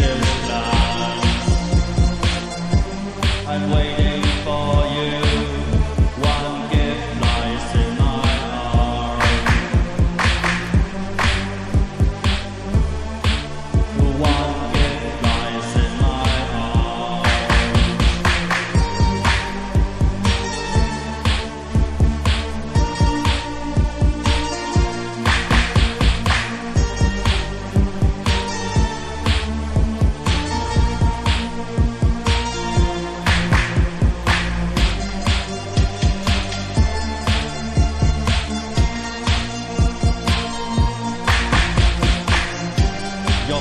Yeah.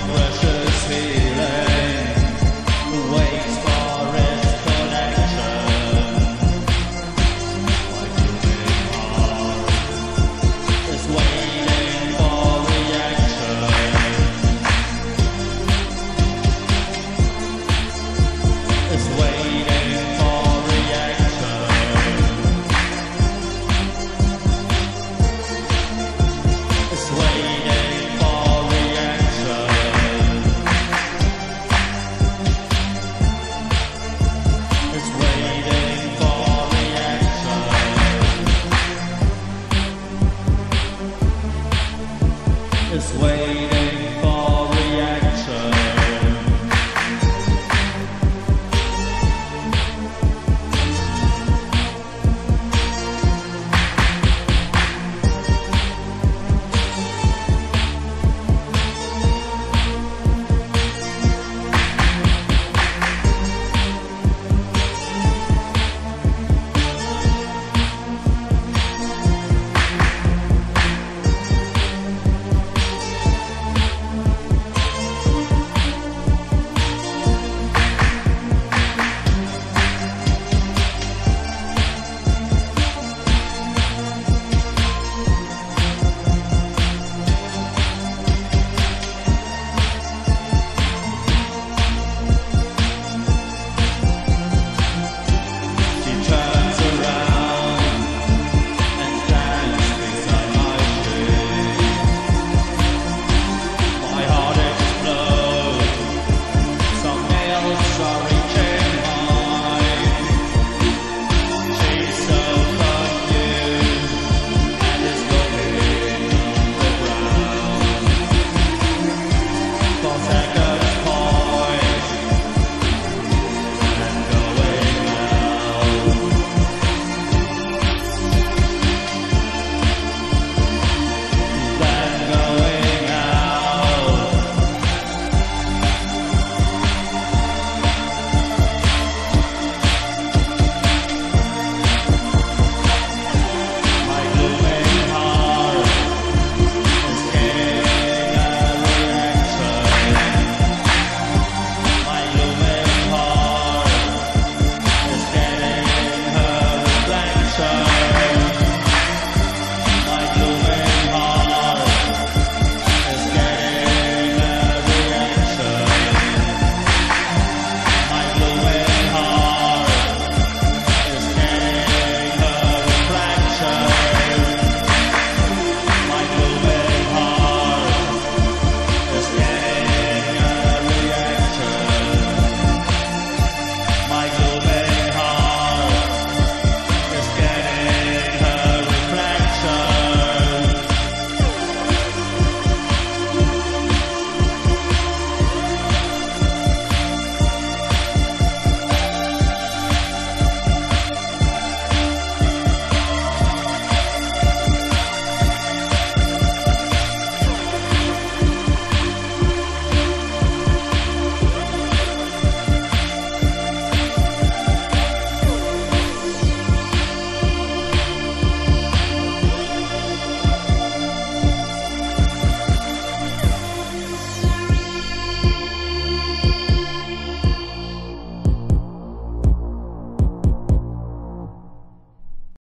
precious heat. Is waiting.